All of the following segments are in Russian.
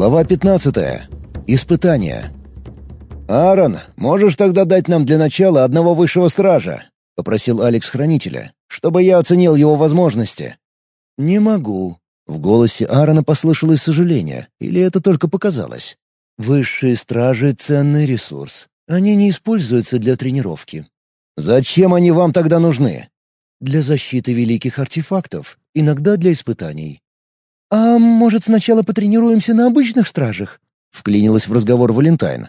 Глава 15. Испытание. «Аарон, можешь тогда дать нам для начала одного высшего стража?» — попросил Алекс Хранителя, чтобы я оценил его возможности. «Не могу». В голосе Аарона послышалось сожаление, или это только показалось. «Высшие стражи — ценный ресурс. Они не используются для тренировки». «Зачем они вам тогда нужны?» «Для защиты великих артефактов, иногда для испытаний. «А может, сначала потренируемся на обычных стражах?» — вклинилась в разговор Валентайн.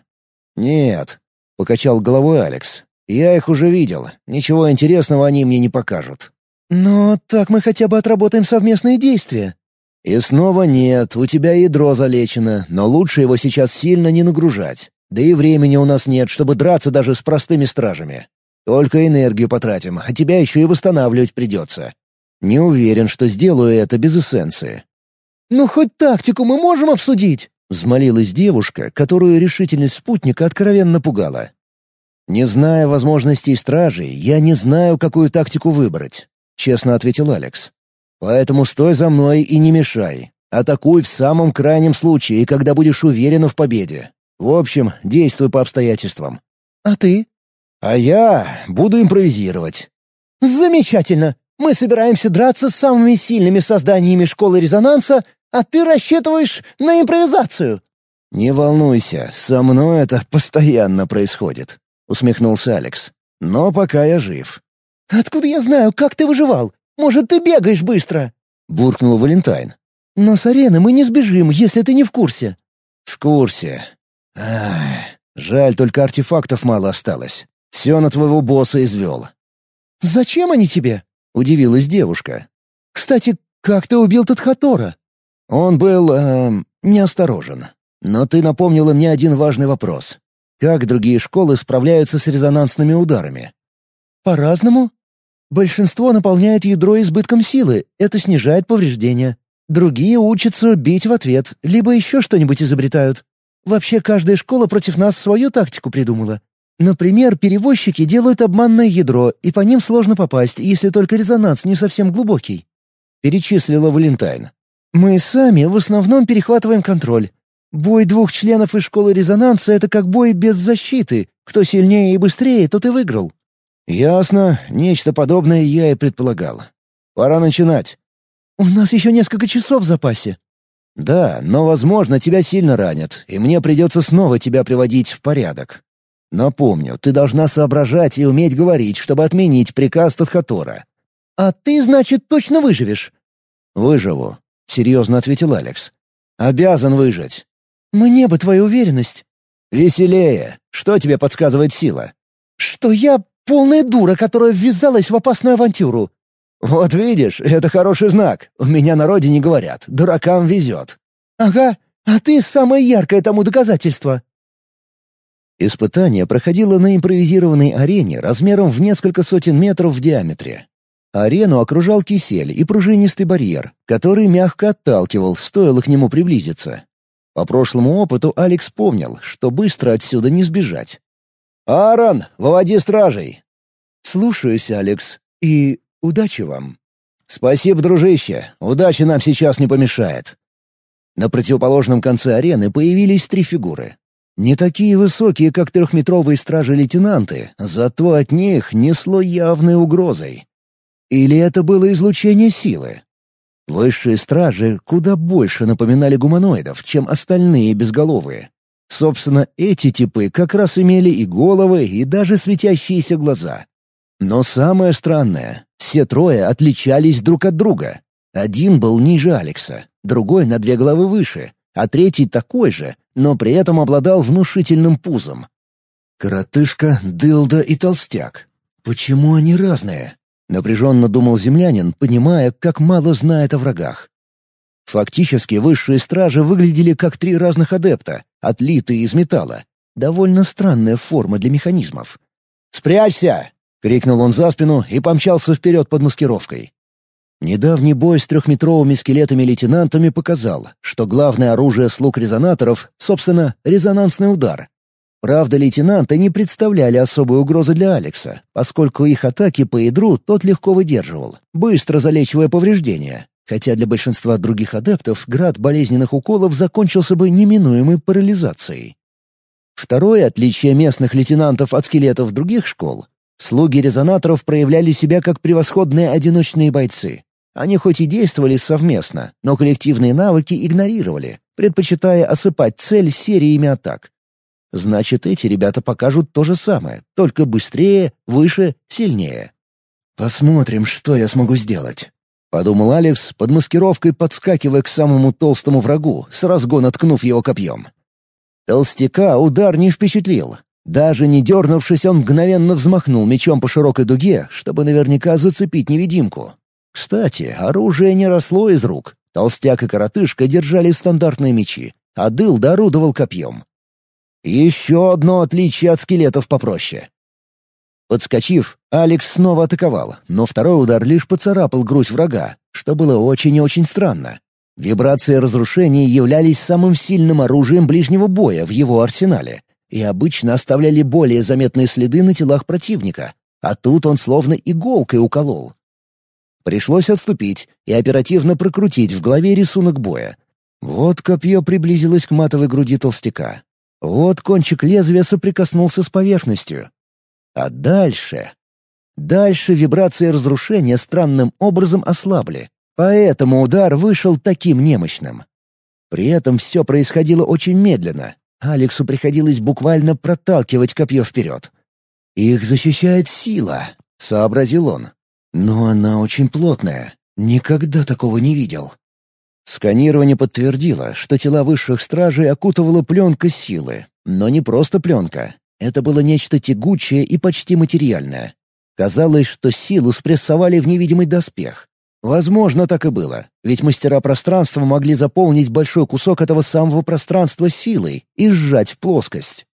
«Нет», — покачал головой Алекс. «Я их уже видел. Ничего интересного они мне не покажут». «Но так мы хотя бы отработаем совместные действия». «И снова нет, у тебя ядро залечено, но лучше его сейчас сильно не нагружать. Да и времени у нас нет, чтобы драться даже с простыми стражами. Только энергию потратим, а тебя еще и восстанавливать придется. Не уверен, что сделаю это без эссенции. «Ну, хоть тактику мы можем обсудить?» — взмолилась девушка, которую решительность спутника откровенно пугала. «Не зная возможностей стражей, я не знаю, какую тактику выбрать», — честно ответил Алекс. «Поэтому стой за мной и не мешай. Атакуй в самом крайнем случае, когда будешь уверена в победе. В общем, действуй по обстоятельствам». «А ты?» «А я буду импровизировать». «Замечательно! Мы собираемся драться с самыми сильными созданиями школы резонанса, а ты рассчитываешь на импровизацию». «Не волнуйся, со мной это постоянно происходит», — усмехнулся Алекс. «Но пока я жив». «Откуда я знаю, как ты выживал? Может, ты бегаешь быстро?» — буркнул Валентайн. «Но с арены мы не сбежим, если ты не в курсе». «В курсе. Ах, жаль, только артефактов мало осталось. Все на твоего босса извел». «Зачем они тебе?» — удивилась девушка. «Кстати, как ты убил Тадхатора?» Он был... Э, неосторожен. Но ты напомнила мне один важный вопрос. Как другие школы справляются с резонансными ударами? По-разному. Большинство наполняет ядро избытком силы, это снижает повреждения. Другие учатся бить в ответ, либо еще что-нибудь изобретают. Вообще, каждая школа против нас свою тактику придумала. Например, перевозчики делают обманное ядро, и по ним сложно попасть, если только резонанс не совсем глубокий. Перечислила Валентайн. Мы сами в основном перехватываем контроль. Бой двух членов из школы резонанса — это как бой без защиты. Кто сильнее и быстрее, тот и выиграл. Ясно. Нечто подобное я и предполагал. Пора начинать. У нас еще несколько часов в запасе. Да, но, возможно, тебя сильно ранят, и мне придется снова тебя приводить в порядок. Напомню, ты должна соображать и уметь говорить, чтобы отменить приказ Тадхатора. А ты, значит, точно выживешь? Выживу серьезно ответил Алекс. «Обязан выжить». «Мне бы твою уверенность». «Веселее. Что тебе подсказывает сила?» «Что я полная дура, которая ввязалась в опасную авантюру». «Вот видишь, это хороший знак. У меня на родине говорят, дуракам везет». «Ага, а ты самое яркое тому доказательство». Испытание проходило на импровизированной арене размером в несколько сотен метров в диаметре. Арену окружал кисель и пружинистый барьер, который мягко отталкивал, стоило к нему приблизиться. По прошлому опыту Алекс помнил, что быстро отсюда не сбежать. «Аарон, выводи стражей!» «Слушаюсь, Алекс, и удачи вам!» «Спасибо, дружище, удачи нам сейчас не помешает!» На противоположном конце арены появились три фигуры. Не такие высокие, как трехметровые стражи-лейтенанты, зато от них несло явной угрозой. Или это было излучение силы? Высшие стражи куда больше напоминали гуманоидов, чем остальные безголовые. Собственно, эти типы как раз имели и головы, и даже светящиеся глаза. Но самое странное — все трое отличались друг от друга. Один был ниже Алекса, другой на две головы выше, а третий такой же, но при этом обладал внушительным пузом. Коротышка, дылда и толстяк. Почему они разные? Напряженно думал землянин, понимая, как мало знает о врагах. Фактически высшие стражи выглядели как три разных адепта, отлитые из металла. Довольно странная форма для механизмов. «Спрячься!» — крикнул он за спину и помчался вперед под маскировкой. Недавний бой с трехметровыми скелетами-лейтенантами показал, что главное оружие слуг резонаторов — собственно, резонансный удар, Правда, лейтенанты не представляли особой угрозы для Алекса, поскольку их атаки по ядру тот легко выдерживал, быстро залечивая повреждения. хотя для большинства других адептов град болезненных уколов закончился бы неминуемой парализацией. Второе отличие местных лейтенантов от скелетов других школ — слуги резонаторов проявляли себя как превосходные одиночные бойцы. Они хоть и действовали совместно, но коллективные навыки игнорировали, предпочитая осыпать цель сериями атак. Значит, эти ребята покажут то же самое, только быстрее, выше, сильнее. «Посмотрим, что я смогу сделать», — подумал Алекс, под маскировкой подскакивая к самому толстому врагу, с разгона ткнув его копьем. Толстяка удар не впечатлил. Даже не дернувшись, он мгновенно взмахнул мечом по широкой дуге, чтобы наверняка зацепить невидимку. Кстати, оружие не росло из рук. Толстяк и коротышка держали стандартные мечи, а дыл дорудовал копьем. Еще одно отличие от скелетов попроще. Подскочив, Алекс снова атаковал, но второй удар лишь поцарапал грудь врага, что было очень и очень странно. Вибрации разрушений являлись самым сильным оружием ближнего боя в его арсенале и обычно оставляли более заметные следы на телах противника, а тут он словно иголкой уколол. Пришлось отступить и оперативно прокрутить в голове рисунок боя. Вот копье приблизилось к матовой груди толстяка. Вот кончик лезвия соприкоснулся с поверхностью. А дальше... Дальше вибрации разрушения странным образом ослабли, поэтому удар вышел таким немощным. При этом все происходило очень медленно. Алексу приходилось буквально проталкивать копье вперед. «Их защищает сила», — сообразил он. «Но она очень плотная. Никогда такого не видел». Сканирование подтвердило, что тела высших стражей окутывала пленка силы. Но не просто пленка. Это было нечто тягучее и почти материальное. Казалось, что силу спрессовали в невидимый доспех. Возможно, так и было, ведь мастера пространства могли заполнить большой кусок этого самого пространства силой и сжать в плоскость.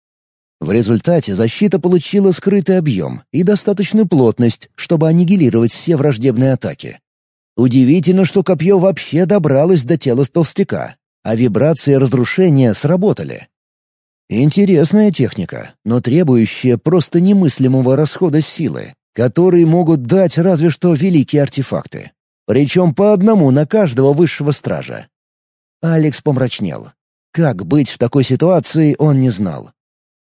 В результате защита получила скрытый объем и достаточную плотность, чтобы аннигилировать все враждебные атаки. Удивительно, что копье вообще добралось до тела толстяка, а вибрации разрушения сработали. Интересная техника, но требующая просто немыслимого расхода силы, которые могут дать разве что великие артефакты. Причем по одному на каждого высшего стража. Алекс помрачнел. Как быть в такой ситуации, он не знал.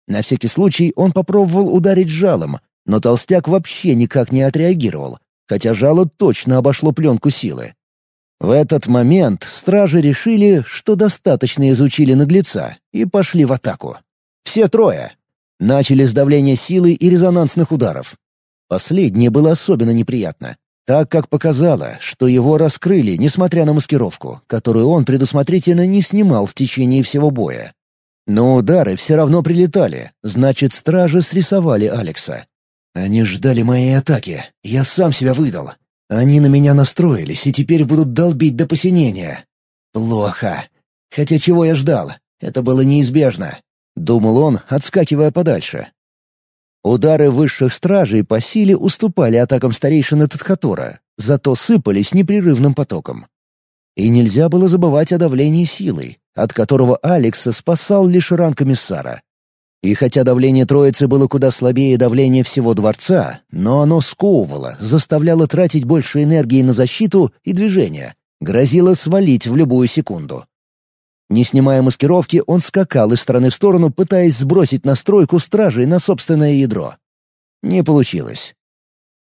На всякий случай он попробовал ударить жалом, но толстяк вообще никак не отреагировал, хотя жало точно обошло пленку силы. В этот момент стражи решили, что достаточно изучили наглеца, и пошли в атаку. Все трое. Начали с давления силы и резонансных ударов. Последнее было особенно неприятно, так как показало, что его раскрыли, несмотря на маскировку, которую он предусмотрительно не снимал в течение всего боя. Но удары все равно прилетали, значит, стражи срисовали Алекса. Они ждали моей атаки. Я сам себя выдал. Они на меня настроились и теперь будут долбить до посинения. Плохо. Хотя чего я ждал? Это было неизбежно. Думал он, отскакивая подальше. Удары высших стражей по силе уступали атакам старейшины Тадхатора, зато сыпались непрерывным потоком. И нельзя было забывать о давлении силой, от которого Алекса спасал лишь ранг комиссара. И хотя давление Троицы было куда слабее давления всего Дворца, но оно сковывало, заставляло тратить больше энергии на защиту и движение, грозило свалить в любую секунду. Не снимая маскировки, он скакал из стороны в сторону, пытаясь сбросить настройку стражей на собственное ядро. Не получилось.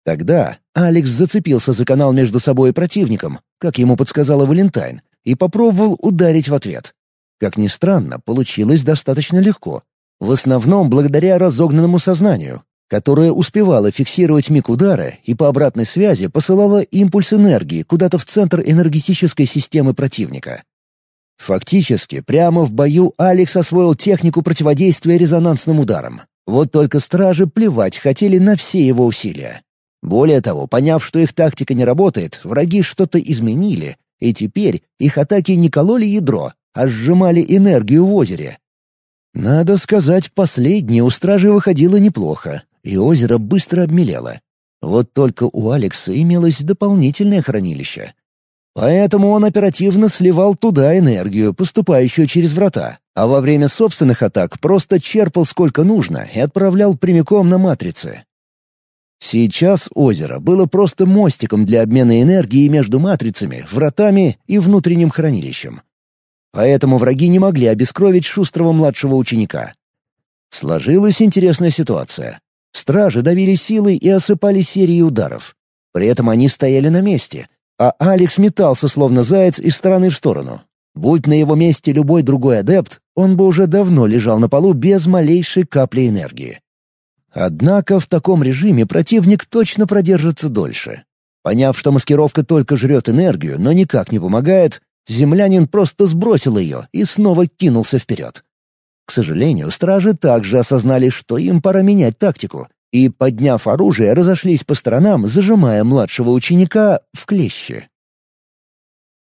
Тогда Алекс зацепился за канал между собой и противником, как ему подсказала Валентайн, и попробовал ударить в ответ. Как ни странно, получилось достаточно легко, в основном благодаря разогнанному сознанию, которое успевало фиксировать миг удара и по обратной связи посылало импульс энергии куда-то в центр энергетической системы противника. Фактически, прямо в бою Алекс освоил технику противодействия резонансным ударам. Вот только стражи плевать хотели на все его усилия. Более того, поняв, что их тактика не работает, враги что-то изменили, и теперь их атаки не кололи ядро, а сжимали энергию в озере, надо сказать, последнее у стражи выходило неплохо, и озеро быстро обмелело. Вот только у Алекса имелось дополнительное хранилище. Поэтому он оперативно сливал туда энергию, поступающую через врата, а во время собственных атак просто черпал сколько нужно и отправлял прямиком на матрицы. Сейчас озеро было просто мостиком для обмена энергией между матрицами, вратами и внутренним хранилищем. Поэтому враги не могли обескровить шустрого младшего ученика. Сложилась интересная ситуация. Стражи давили силой и осыпали серией ударов. При этом они стояли на месте, а Алекс метался, словно заяц, из стороны в сторону. Будь на его месте любой другой адепт, он бы уже давно лежал на полу без малейшей капли энергии. Однако в таком режиме противник точно продержится дольше. Поняв, что маскировка только жрет энергию, но никак не помогает, землянин просто сбросил ее и снова кинулся вперед. К сожалению, стражи также осознали, что им пора менять тактику, и, подняв оружие, разошлись по сторонам, зажимая младшего ученика в клещи.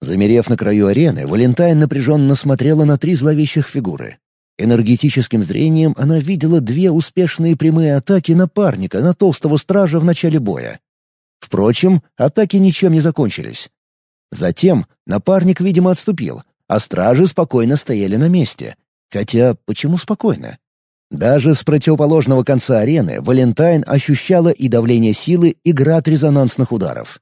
Замерев на краю арены, Валентайн напряженно смотрела на три зловещих фигуры. Энергетическим зрением она видела две успешные прямые атаки напарника на толстого стража в начале боя. Впрочем, атаки ничем не закончились. Затем напарник, видимо, отступил, а стражи спокойно стояли на месте, Хотя, почему спокойно? Даже с противоположного конца арены Валентайн ощущала и давление силы, и град резонансных ударов.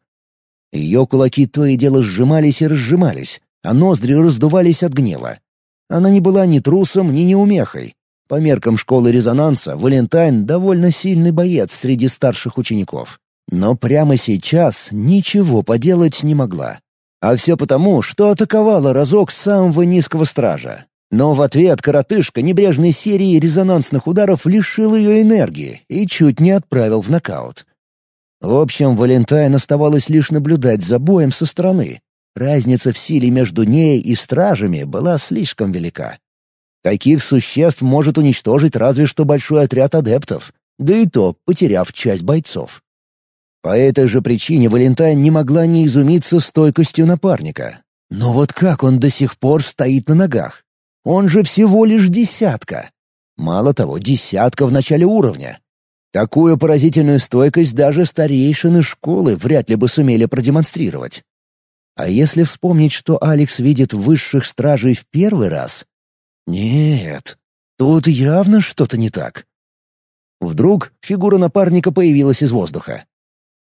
Ее кулаки то и дело сжимались и разжимались, а ноздри раздувались от гнева. Она не была ни трусом, ни неумехой. По меркам школы резонанса, Валентайн — довольно сильный боец среди старших учеников. Но прямо сейчас ничего поделать не могла. А все потому, что атаковала разок самого низкого стража, но в ответ коротышка небрежной серии резонансных ударов лишил ее энергии и чуть не отправил в нокаут. В общем, Валентайн оставалось лишь наблюдать за боем со стороны. Разница в силе между ней и стражами была слишком велика. Таких существ может уничтожить разве что большой отряд адептов, да и то, потеряв часть бойцов. По этой же причине Валентайн не могла не изумиться стойкостью напарника. Но вот как он до сих пор стоит на ногах? Он же всего лишь десятка. Мало того, десятка в начале уровня. Такую поразительную стойкость даже старейшины школы вряд ли бы сумели продемонстрировать. А если вспомнить, что Алекс видит высших стражей в первый раз? Нет, тут явно что-то не так. Вдруг фигура напарника появилась из воздуха.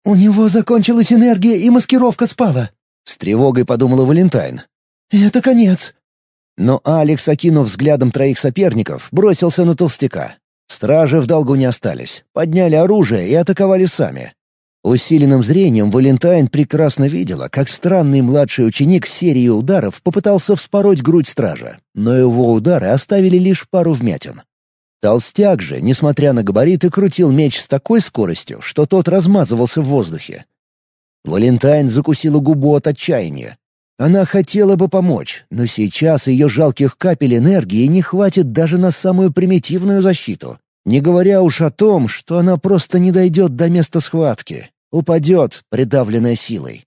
«У него закончилась энергия, и маскировка спала», — с тревогой подумала Валентайн. «Это конец. Но Алекс, окинув взглядом троих соперников, бросился на толстяка. Стражи в долгу не остались, подняли оружие и атаковали сами. Усиленным зрением Валентайн прекрасно видела, как странный младший ученик серии ударов попытался вспороть грудь стража, но его удары оставили лишь пару вмятин. Толстяк же, несмотря на габариты, крутил меч с такой скоростью, что тот размазывался в воздухе. Валентайн закусила губу от отчаяния. Она хотела бы помочь, но сейчас ее жалких капель энергии не хватит даже на самую примитивную защиту. Не говоря уж о том, что она просто не дойдет до места схватки, упадет, придавленная силой.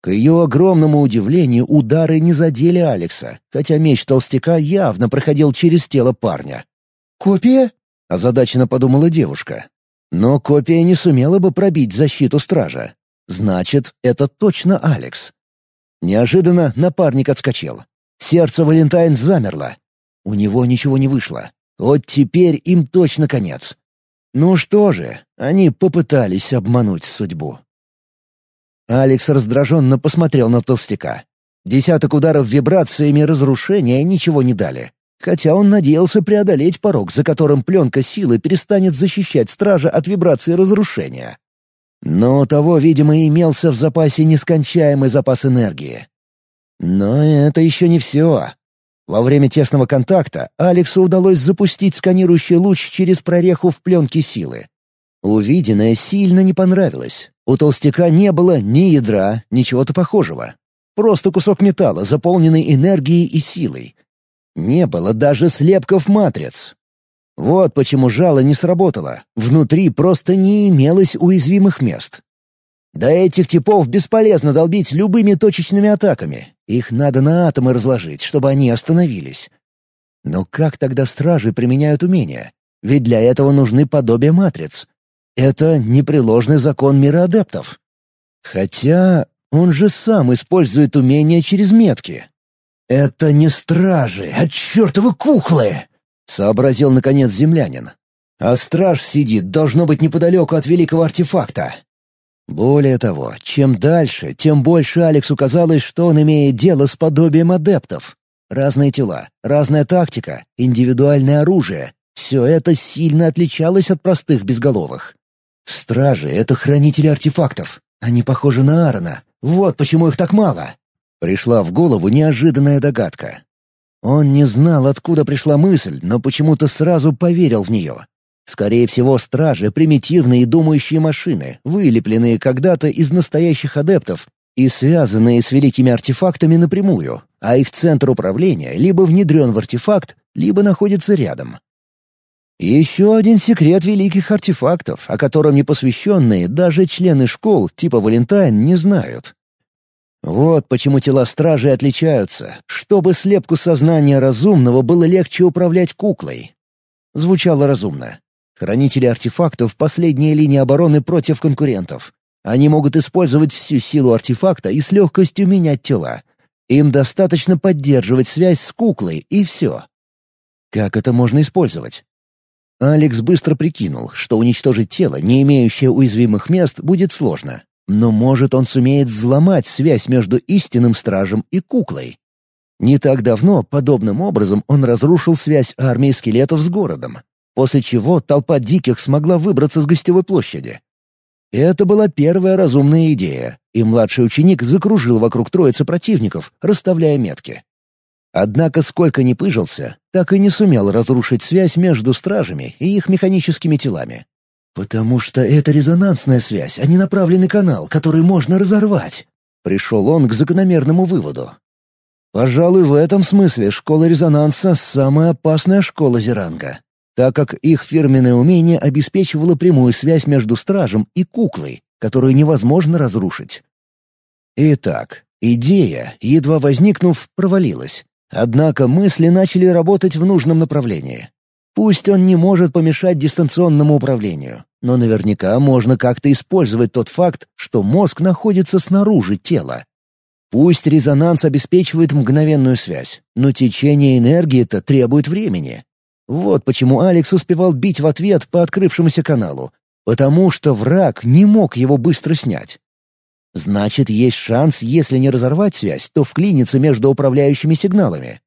К ее огромному удивлению удары не задели Алекса, хотя меч толстяка явно проходил через тело парня. «Копия?» — озадаченно подумала девушка. Но копия не сумела бы пробить защиту стража. Значит, это точно Алекс. Неожиданно напарник отскочил. Сердце Валентайн замерло. У него ничего не вышло. Вот теперь им точно конец. Ну что же, они попытались обмануть судьбу. Алекс раздраженно посмотрел на толстяка. Десяток ударов вибрациями разрушения ничего не дали. Хотя он надеялся преодолеть порог, за которым пленка силы перестанет защищать стража от вибрации разрушения. Но у того, видимо, имелся в запасе нескончаемый запас энергии. Но это еще не все. Во время тесного контакта Алексу удалось запустить сканирующий луч через прореху в пленке силы. Увиденное сильно не понравилось. У толстяка не было ни ядра, ни чего-то похожего. Просто кусок металла, заполненный энергией и силой. Не было даже слепков матриц. Вот почему жало не сработало. Внутри просто не имелось уязвимых мест. До этих типов бесполезно долбить любыми точечными атаками. Их надо на атомы разложить, чтобы они остановились. Но как тогда стражи применяют умения? Ведь для этого нужны подобия матриц. Это непреложный закон мира адептов. Хотя он же сам использует умения через метки. Это не стражи, а чертовы куклы! — сообразил, наконец, землянин. А страж сидит, должно быть, неподалеку от великого артефакта. Более того, чем дальше, тем больше Алексу казалось, что он имеет дело с подобием адептов. Разные тела, разная тактика, индивидуальное оружие — все это сильно отличалось от простых безголовых. Стражи — это хранители артефактов. Они похожи на Аарона. Вот почему их так мало. Пришла в голову неожиданная догадка. Он не знал, откуда пришла мысль, но почему-то сразу поверил в нее. Скорее всего, стражи — примитивные думающие машины, вылепленные когда-то из настоящих адептов и связанные с великими артефактами напрямую, а их центр управления либо внедрен в артефакт, либо находится рядом. Еще один секрет великих артефактов, о котором непосвященные даже члены школ типа Валентайн не знают. Вот почему тела стражей отличаются, чтобы слепку сознания разумного было легче управлять куклой. Звучало разумно. Хранители артефактов — последняя линия обороны против конкурентов. Они могут использовать всю силу артефакта и с легкостью менять тела. Им достаточно поддерживать связь с куклой, и все. Как это можно использовать? Алекс быстро прикинул, что уничтожить тело, не имеющее уязвимых мест, будет сложно. Но, может, он сумеет взломать связь между истинным стражем и куклой. Не так давно подобным образом он разрушил связь армии скелетов с городом, после чего толпа диких смогла выбраться с гостевой площади. Это была первая разумная идея, и младший ученик закружил вокруг троицы противников, расставляя метки. Однако сколько ни пыжился, так и не сумел разрушить связь между стражами и их механическими телами. «Потому что это резонансная связь, а не направленный канал, который можно разорвать», — пришел он к закономерному выводу. Пожалуй, в этом смысле школа резонанса — самая опасная школа Зеранга, так как их фирменное умение обеспечивало прямую связь между стражем и куклой, которую невозможно разрушить. Итак, идея, едва возникнув, провалилась. Однако мысли начали работать в нужном направлении. Пусть он не может помешать дистанционному управлению, но наверняка можно как-то использовать тот факт, что мозг находится снаружи тела. Пусть резонанс обеспечивает мгновенную связь, но течение энергии-то требует времени. Вот почему Алекс успевал бить в ответ по открывшемуся каналу, потому что враг не мог его быстро снять. Значит, есть шанс, если не разорвать связь, то вклиниться между управляющими сигналами.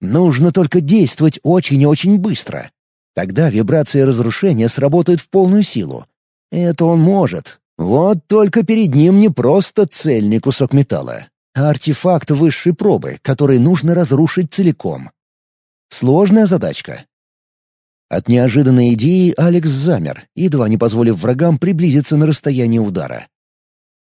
Нужно только действовать очень и очень быстро. Тогда вибрации разрушения сработают в полную силу. Это он может. Вот только перед ним не просто цельный кусок металла, а артефакт высшей пробы, который нужно разрушить целиком. Сложная задачка. От неожиданной идеи Алекс замер, едва не позволив врагам приблизиться на расстояние удара.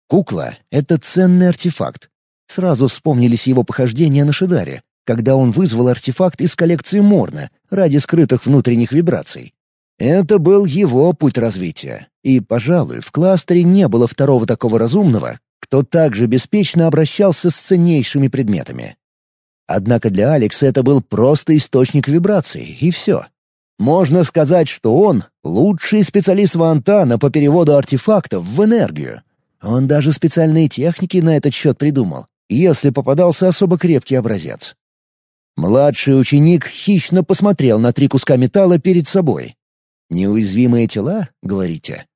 Кукла — это ценный артефакт. Сразу вспомнились его похождения на Шидаре, когда он вызвал артефакт из коллекции Морна ради скрытых внутренних вибраций. Это был его путь развития. И, пожалуй, в кластере не было второго такого разумного, кто также беспечно обращался с ценнейшими предметами. Однако для Алекса это был просто источник вибраций, и все. Можно сказать, что он — лучший специалист Вантана по переводу артефактов в энергию. Он даже специальные техники на этот счет придумал, если попадался особо крепкий образец. Младший ученик хищно посмотрел на три куска металла перед собой. «Неуязвимые тела, говорите?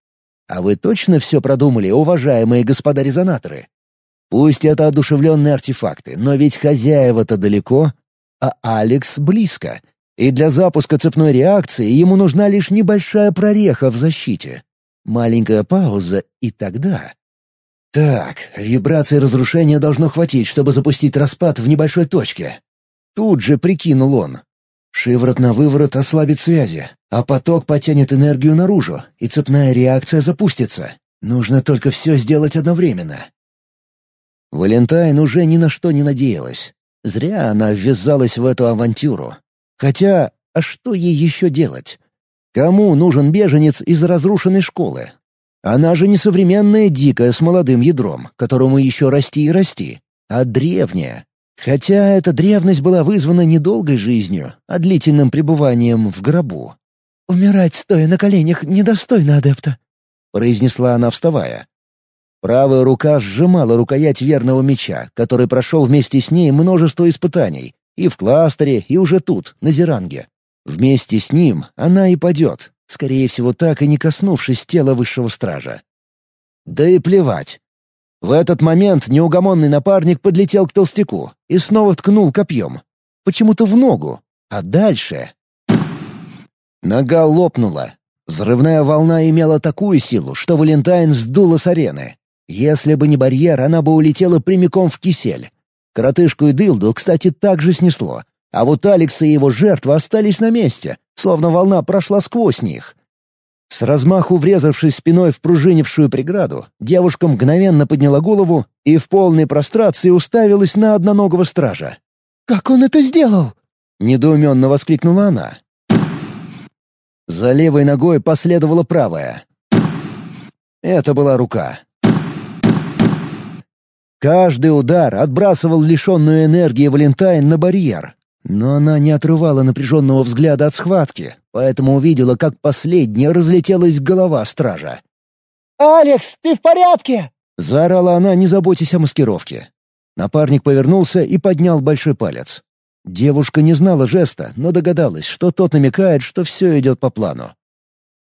А вы точно все продумали, уважаемые господа резонаторы? Пусть это одушевленные артефакты, но ведь хозяева-то далеко, а Алекс близко, и для запуска цепной реакции ему нужна лишь небольшая прореха в защите. Маленькая пауза, и тогда... Так, вибрации разрушения должно хватить, чтобы запустить распад в небольшой точке. Тут же прикинул он. Шиворот на выворот ослабит связи, а поток потянет энергию наружу, и цепная реакция запустится. Нужно только все сделать одновременно. Валентайн уже ни на что не надеялась. Зря она ввязалась в эту авантюру. Хотя, а что ей еще делать? Кому нужен беженец из разрушенной школы? Она же не современная дикая с молодым ядром, которому еще расти и расти, а древняя, Хотя эта древность была вызвана не долгой жизнью, а длительным пребыванием в гробу. «Умирать, стоя на коленях, недостойно адепта», — произнесла она, вставая. Правая рука сжимала рукоять верного меча, который прошел вместе с ней множество испытаний, и в кластере, и уже тут, на Зеранге. Вместе с ним она и падет, скорее всего, так и не коснувшись тела высшего стража. Да и плевать. В этот момент неугомонный напарник подлетел к толстяку и снова ткнул копьем. Почему-то в ногу. А дальше... Нога лопнула. Взрывная волна имела такую силу, что Валентайн сдула с арены. Если бы не барьер, она бы улетела прямиком в кисель. Коротышку и дылду, кстати, также снесло. А вот Алекс и его жертва остались на месте, словно волна прошла сквозь них. С размаху врезавшись спиной в пружинившую преграду, девушка мгновенно подняла голову и в полной прострации уставилась на одноногого стража. «Как он это сделал?» — недоуменно воскликнула она. За левой ногой последовала правая. Это была рука. Каждый удар отбрасывал лишенную энергии Валентайн на барьер, но она не отрывала напряженного взгляда от схватки, поэтому увидела, как последняя разлетелась голова стража. «Алекс, ты в порядке?» — заорала она, не заботясь о маскировке. Напарник повернулся и поднял большой палец. Девушка не знала жеста, но догадалась, что тот намекает, что все идет по плану.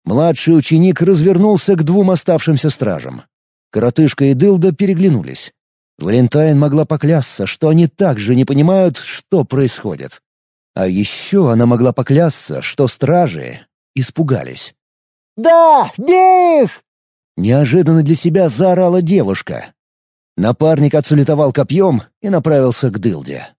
Младший ученик развернулся к двум оставшимся стражам. Коротышка и Дылда переглянулись. Валентайн могла поклясться, что они также не понимают, что происходит. А еще она могла поклясться, что стражи испугались. «Да, бей их!» Неожиданно для себя заорала девушка. Напарник отсулетовал копьем и направился к дылде.